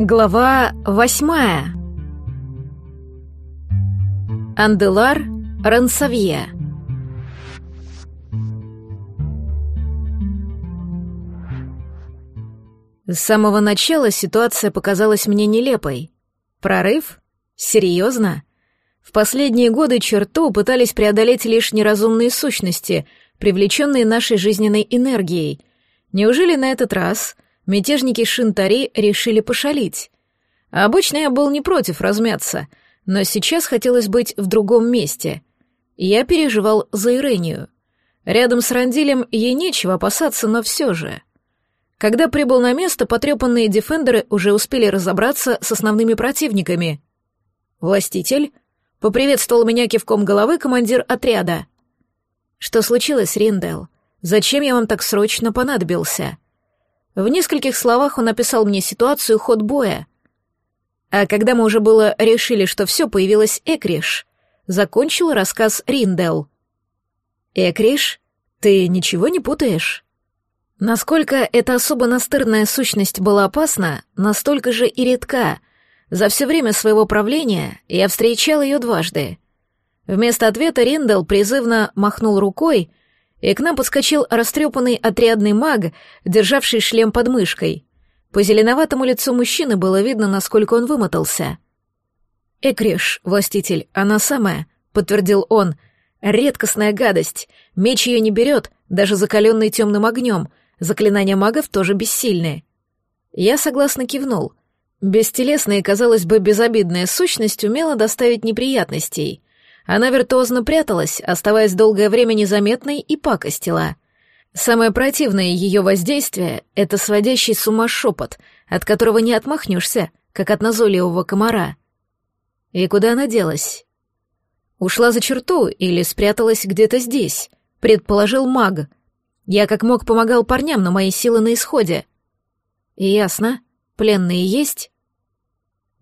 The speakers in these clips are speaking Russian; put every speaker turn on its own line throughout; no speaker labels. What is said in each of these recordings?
Глава восьмая. Анделар Рансавье. С самого начала ситуация показалась мне нелепой. Прорыв? Серьезно? В последние годы черту пытались преодолеть лишь неразумные сущности, привлеченные нашей жизненной энергией. Неужели на этот раз мятежники Шинтари решили пошалить? Обычно я был не против размяться, но сейчас хотелось быть в другом месте. Я переживал за Ирению. Рядом с Рандилем ей нечего опасаться, но все же. Когда прибыл на место, потрепанные дефендеры уже успели разобраться с основными противниками. «Властитель?» Поприветствовал меня кивком головы командир отряда. «Что случилось, Риндел? Зачем я вам так срочно понадобился?» В нескольких словах он описал мне ситуацию ход боя. А когда мы уже было решили, что все, появилась Экриш. Закончил рассказ Риндел. «Экриш, ты ничего не путаешь?» Насколько эта особо настырная сущность была опасна, настолько же и редка, за все время своего правления я встречал ее дважды. Вместо ответа Риндел призывно махнул рукой, и к нам подскочил растрепанный отрядный маг, державший шлем под мышкой. По зеленоватому лицу мужчины было видно, насколько он вымотался. «Экриш, властитель, она самая», — подтвердил он. «Редкостная гадость. Меч ее не берет, даже закаленный темным огнем. Заклинания магов тоже бессильны». Я согласно кивнул. Бестелесная казалось бы, безобидная сущность умела доставить неприятностей. Она виртуозно пряталась, оставаясь долгое время незаметной и пакостила. Самое противное ее воздействие — это сводящий с ума шепот, от которого не отмахнешься, как от назойливого комара. И куда она делась? Ушла за черту или спряталась где-то здесь, предположил маг. Я как мог помогал парням, но мои силы на исходе. Ясно. Пленные есть?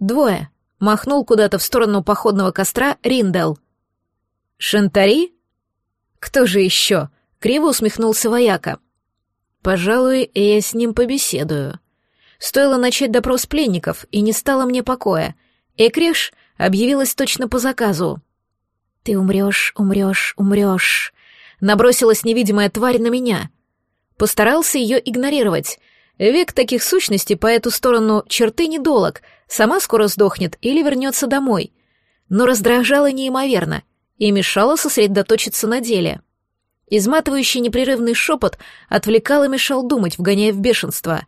Двое. Махнул куда-то в сторону походного костра Риндел. Шантари? Кто же еще? Криво усмехнулся вояка. Пожалуй, я с ним побеседую. Стоило начать допрос пленников, и не стало мне покоя. Экреш объявилась точно по заказу. «Ты умрешь, умрешь, умрешь», — набросилась невидимая тварь на меня. Постарался ее игнорировать — Век таких сущностей по эту сторону черты недолог, сама скоро сдохнет или вернется домой. Но раздражала неимоверно и мешала сосредоточиться на деле. Изматывающий непрерывный шепот отвлекал и мешал думать, вгоняя в бешенство.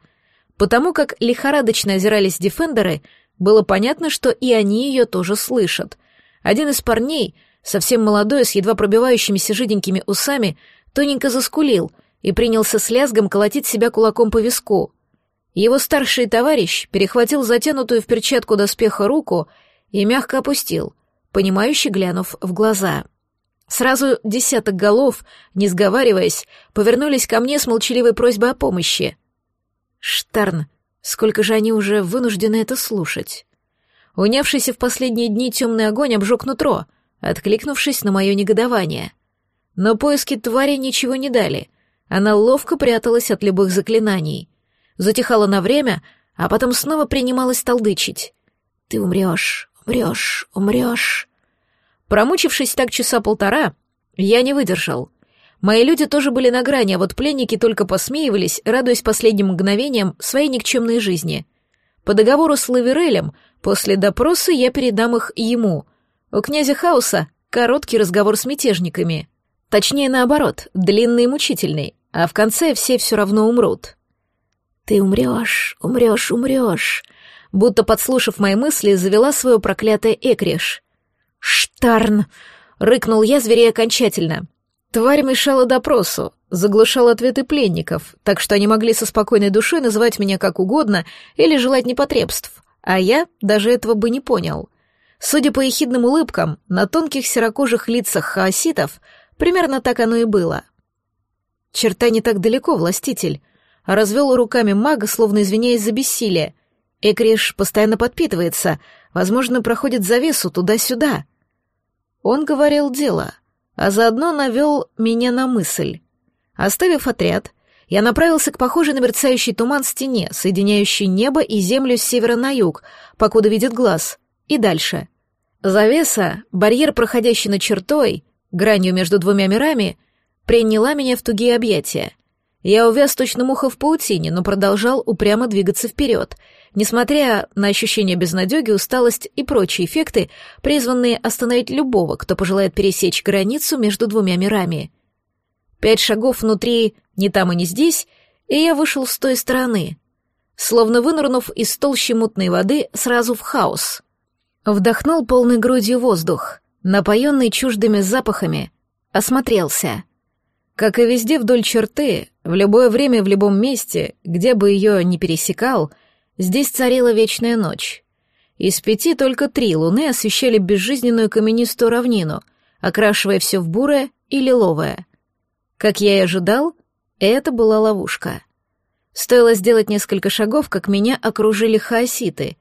Потому как лихорадочно озирались дефендеры, было понятно, что и они ее тоже слышат. Один из парней, совсем молодой, с едва пробивающимися жиденькими усами, тоненько заскулил — и принялся с лязгом колотить себя кулаком по виску. Его старший товарищ перехватил затянутую в перчатку доспеха руку и мягко опустил, понимающе глянув в глаза. Сразу десяток голов, не сговариваясь, повернулись ко мне с молчаливой просьбой о помощи. Штарн, сколько же они уже вынуждены это слушать. Унявшийся в последние дни темный огонь обжег нутро, откликнувшись на мое негодование. Но поиски твари ничего не дали — она ловко пряталась от любых заклинаний. Затихала на время, а потом снова принималась толдычить. «Ты умрешь, умрешь, умрешь». Промучившись так часа полтора, я не выдержал. Мои люди тоже были на грани, а вот пленники только посмеивались, радуясь последним мгновениям своей никчемной жизни. По договору с Лаверелем, после допроса я передам их ему. У князя Хауса короткий разговор с мятежниками. Точнее, наоборот, длинный и мучительный, а в конце все все равно умрут. «Ты умрешь, умрешь, умрешь», будто подслушав мои мысли, завела свое проклятое Экриш. «Штарн!» — рыкнул я зверей окончательно. Тварь мешала допросу, заглушала ответы пленников, так что они могли со спокойной душой называть меня как угодно или желать непотребств, а я даже этого бы не понял. Судя по ехидным улыбкам, на тонких серокожих лицах хаоситов примерно так оно и было — Черта не так далеко, властитель. Развел руками мага, словно извиняясь за бессилие. Экриш постоянно подпитывается, возможно, проходит завесу туда-сюда. Он говорил дело, а заодно навел меня на мысль. Оставив отряд, Я направился к похожей на мерцающий туман стене, соединяющей небо и землю с севера на юг, покуда видит глаз, и дальше. Завеса, барьер, проходящий над чертой, гранью между двумя мирами, приняла меня в тугие объятия. Я увяз точно муха в паутине, но продолжал упрямо двигаться вперед, несмотря на ощущение безнадеги, усталость и прочие эффекты, призванные остановить любого, кто пожелает пересечь границу между двумя мирами. Пять шагов внутри ни там и не здесь, и я вышел с той стороны, словно вынырнув из толщи мутной воды сразу в хаос. Вдохнул полной грудью воздух, напоенный чуждыми запахами, осмотрелся. Как и везде вдоль черты, в любое время в любом месте, где бы ее ни пересекал, здесь царила вечная ночь. Из пяти только три луны освещали безжизненную каменистую равнину, окрашивая все в бурое и лиловое. Как я и ожидал, это была ловушка. Стоило сделать несколько шагов, как меня окружили хаоситы.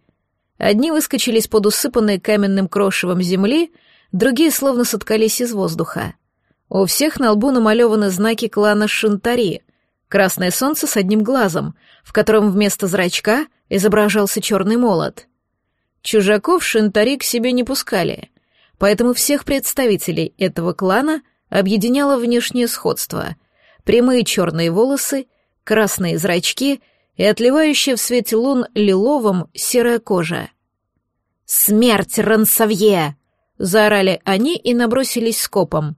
Одни выскочили из-под усыпанной каменным крошевом земли, другие словно соткались из воздуха. У всех на лбу намалеваны знаки клана Шинтари. Красное солнце с одним глазом, в котором вместо зрачка изображался черный молот. Чужаков Шинтари к себе не пускали, поэтому всех представителей этого клана объединяло внешнее сходство — прямые черные волосы, красные зрачки и отливающая в свете лун лиловым серая кожа. «Смерть, Рансавье!» — заорали они и набросились скопом.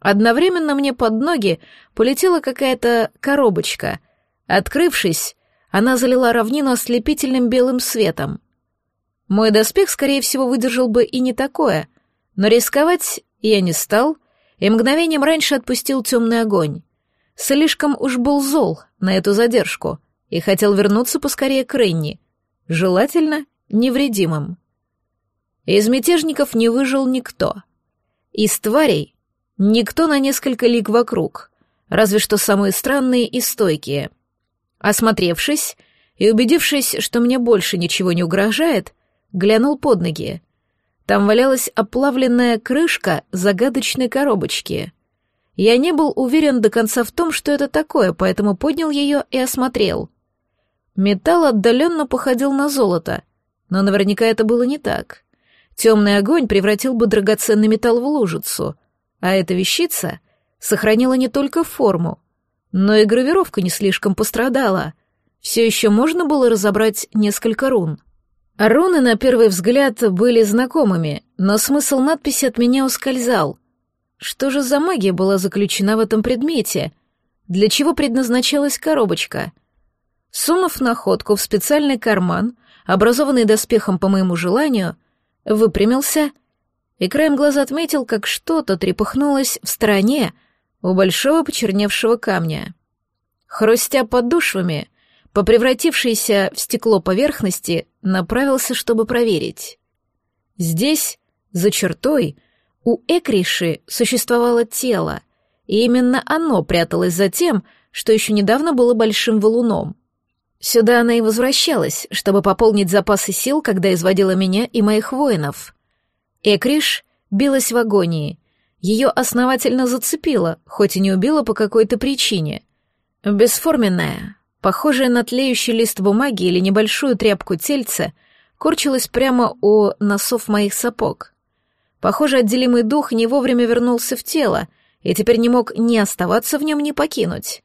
Одновременно мне под ноги полетела какая-то коробочка. Открывшись, она залила равнину ослепительным белым светом. Мой доспех, скорее всего, выдержал бы и не такое, но рисковать я не стал и мгновением раньше отпустил темный огонь. Слишком уж был зол на эту задержку и хотел вернуться поскорее к Ренни, желательно невредимым. Из мятежников не выжил никто. Из тварей никто на несколько лиг вокруг, разве что самые странные и стойкие. Осмотревшись и убедившись, что мне больше ничего не угрожает, глянул под ноги. Там валялась оплавленная крышка загадочной коробочки. Я не был уверен до конца в том, что это такое, поэтому поднял ее и осмотрел. Металл отдаленно походил на золото, но наверняка это было не так. Темный огонь превратил бы драгоценный металл в лужицу, а эта вещица сохранила не только форму, но и гравировка не слишком пострадала. Все еще можно было разобрать несколько рун. Руны, на первый взгляд, были знакомыми, но смысл надписи от меня ускользал — что же за магия была заключена в этом предмете? Для чего предназначалась коробочка? Сунув находку в специальный карман, образованный доспехом по моему желанию, выпрямился и краем глаза отметил, как что-то трепыхнулось в стороне у большого почерневшего камня. Хрустя подошвами, по превратившейся в стекло поверхности, направился, чтобы проверить. Здесь, за чертой, у Экриши существовало тело, и именно оно пряталось за тем, что еще недавно было большим валуном. Сюда она и возвращалась, чтобы пополнить запасы сил, когда изводила меня и моих воинов. Экриш билась в агонии. Ее основательно зацепило, хоть и не убила по какой-то причине. Бесформенная, похожая на тлеющий лист бумаги или небольшую тряпку тельца, корчилась прямо у носов моих сапог — Похоже, отделимый дух не вовремя вернулся в тело и теперь не мог ни оставаться в нем, ни покинуть.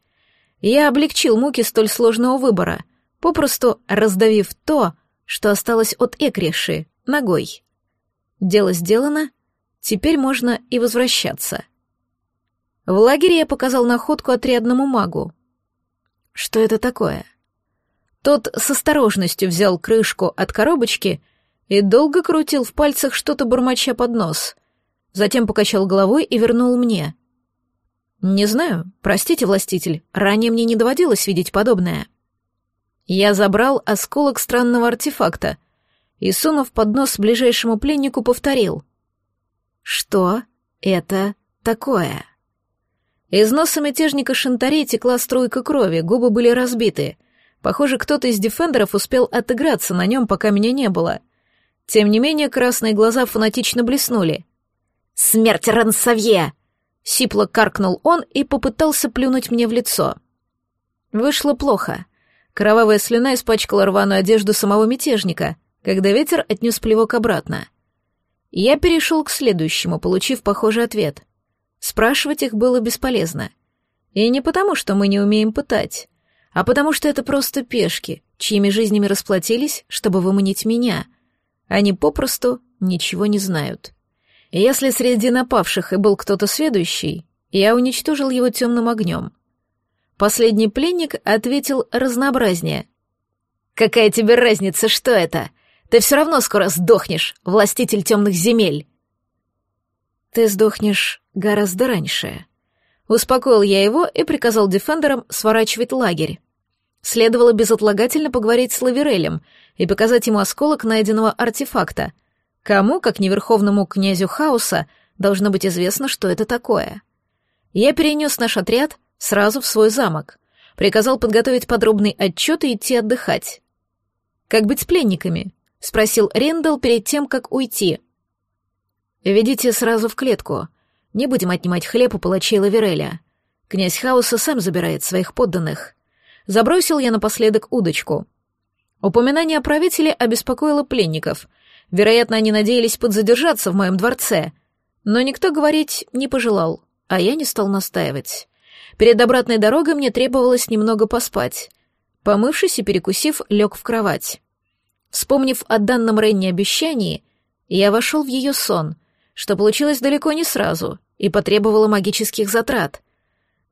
Я облегчил муки столь сложного выбора, попросту раздавив то, что осталось от Экриши, ногой. Дело сделано, теперь можно и возвращаться. В лагере я показал находку отрядному магу. Что это такое? Тот с осторожностью взял крышку от коробочки и долго крутил в пальцах что-то бормоча под нос. Затем покачал головой и вернул мне. «Не знаю, простите, властитель, ранее мне не доводилось видеть подобное». Я забрал осколок странного артефакта и, сунув под нос ближайшему пленнику, повторил. «Что это такое?» Из носа мятежника Шантарей текла струйка крови, губы были разбиты. Похоже, кто-то из дефендеров успел отыграться на нем, пока меня не было — тем не менее, красные глаза фанатично блеснули. «Смерть Рансавье!» — сипло каркнул он и попытался плюнуть мне в лицо. Вышло плохо. Кровавая слюна испачкала рваную одежду самого мятежника, когда ветер отнес плевок обратно. Я перешел к следующему, получив похожий ответ. Спрашивать их было бесполезно. И не потому, что мы не умеем пытать, а потому что это просто пешки, чьими жизнями расплатились, чтобы выманить меня. Они попросту ничего не знают. Если среди напавших и был кто-то следующий, я уничтожил его темным огнем. Последний пленник ответил разнообразнее. «Какая тебе разница, что это? Ты все равно скоро сдохнешь, властитель темных земель!» «Ты сдохнешь гораздо раньше», Успокоил я его и приказал дефендерам сворачивать лагерь. Следовало безотлагательно поговорить с Лаверелем и показать ему осколок найденного артефакта. Кому, как не верховному князю хаоса, должно быть известно, что это такое. Я перенес наш отряд сразу в свой замок, приказал подготовить подробный отчет и идти отдыхать. «Как быть с пленниками?» — спросил Рендел перед тем, как уйти. «Ведите сразу в клетку», не будем отнимать хлеб у палачей Лавереля. Князь Хаоса сам забирает своих подданных. Забросил я напоследок удочку. Упоминание о правителе обеспокоило пленников. Вероятно, они надеялись подзадержаться в моем дворце. Но никто говорить не пожелал, а я не стал настаивать. Перед обратной дорогой мне требовалось немного поспать. Помывшись и перекусив, лег в кровать. Вспомнив о данном Ренни обещании, я вошел в ее сон, что получилось далеко не сразу и потребовало магических затрат.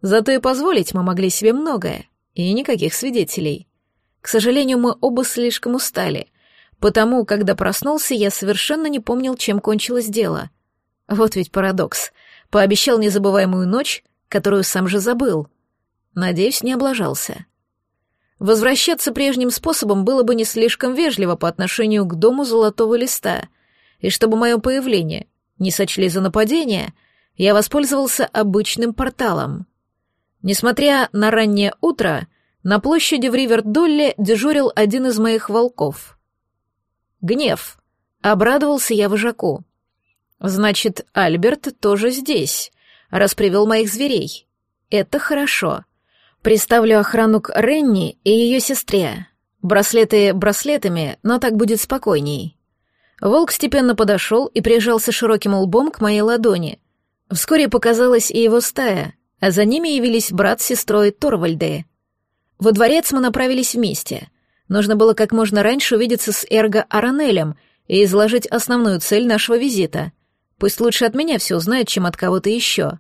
Зато и позволить мы могли себе многое, и никаких свидетелей. К сожалению, мы оба слишком устали, потому, когда проснулся, я совершенно не помнил, чем кончилось дело. Вот ведь парадокс. Пообещал незабываемую ночь, которую сам же забыл. Надеюсь, не облажался. Возвращаться прежним способом было бы не слишком вежливо по отношению к дому Золотого Листа, и чтобы мое появление не сочли за нападение, я воспользовался обычным порталом. Несмотря на раннее утро, на площади в Ривердолле дежурил один из моих волков. Гнев. Обрадовался я вожаку. Значит, Альберт тоже здесь, раз моих зверей. Это хорошо. Приставлю охрану к Ренни и ее сестре. Браслеты браслетами, но так будет спокойней. Волк степенно подошел и прижался широким лбом к моей ладони. Вскоре показалась и его стая, а за ними явились брат с сестрой Торвальды. Во дворец мы направились вместе. Нужно было как можно раньше увидеться с Эрго Аранелем и изложить основную цель нашего визита. Пусть лучше от меня все узнает, чем от кого-то еще.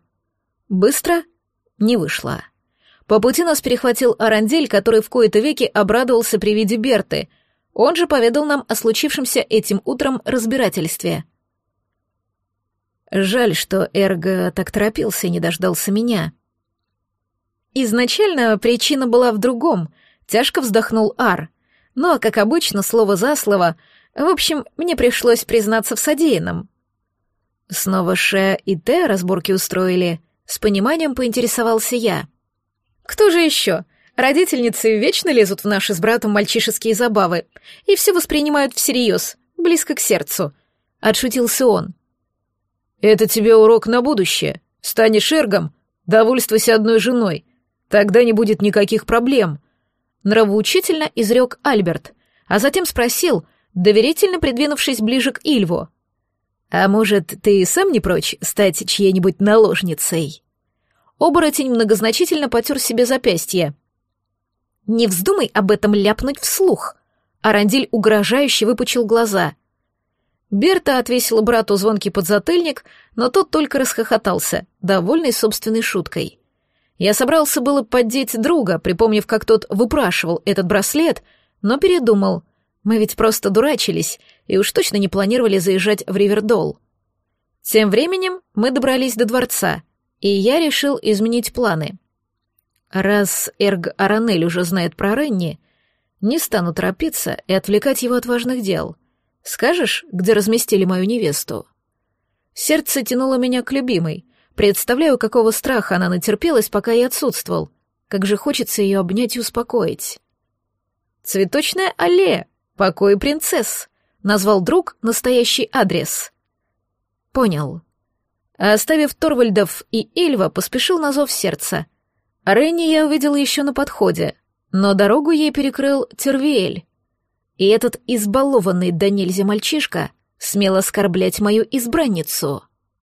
Быстро? Не вышло. По пути нас перехватил Арандель, который в кои-то веки обрадовался при виде Берты — он же поведал нам о случившемся этим утром разбирательстве. Жаль, что Эрго так торопился и не дождался меня. Изначально причина была в другом. Тяжко вздохнул Ар. Но, как обычно, слово за слово. В общем, мне пришлось признаться в содеянном. Снова Ше и Те разборки устроили. С пониманием поинтересовался я. Кто же еще? Родительницы вечно лезут в наши с братом мальчишеские забавы и все воспринимают всерьез, близко к сердцу. Отшутился он. «Это тебе урок на будущее. Станешь эргом, довольствуйся одной женой. Тогда не будет никаких проблем». Нравоучительно изрек Альберт, а затем спросил, доверительно придвинувшись ближе к Ильву. «А может, ты сам не прочь стать чьей-нибудь наложницей?» Оборотень многозначительно потер себе запястье. «Не вздумай об этом ляпнуть вслух!» Арандиль угрожающе выпучил глаза. Берта отвесила брату звонкий подзатыльник, но тот только расхохотался, довольный собственной шуткой. Я собрался было поддеть друга, припомнив, как тот выпрашивал этот браслет, но передумал. Мы ведь просто дурачились и уж точно не планировали заезжать в Ривердол. Тем временем мы добрались до дворца, и я решил изменить планы. Раз Эрг Аранель уже знает про Ренни, не стану торопиться и отвлекать его от важных дел. Скажешь, где разместили мою невесту? Сердце тянуло меня к любимой. Представляю, какого страха она натерпелась, пока я отсутствовал. Как же хочется ее обнять и успокоить. «Цветочная аллея, покой принцесс», — назвал друг настоящий адрес. «Понял». А оставив Торвальдов и Эльва, поспешил на зов сердца — Ренни я увидела еще на подходе, но дорогу ей перекрыл Тервиэль. И этот избалованный до мальчишка смел оскорблять мою избранницу.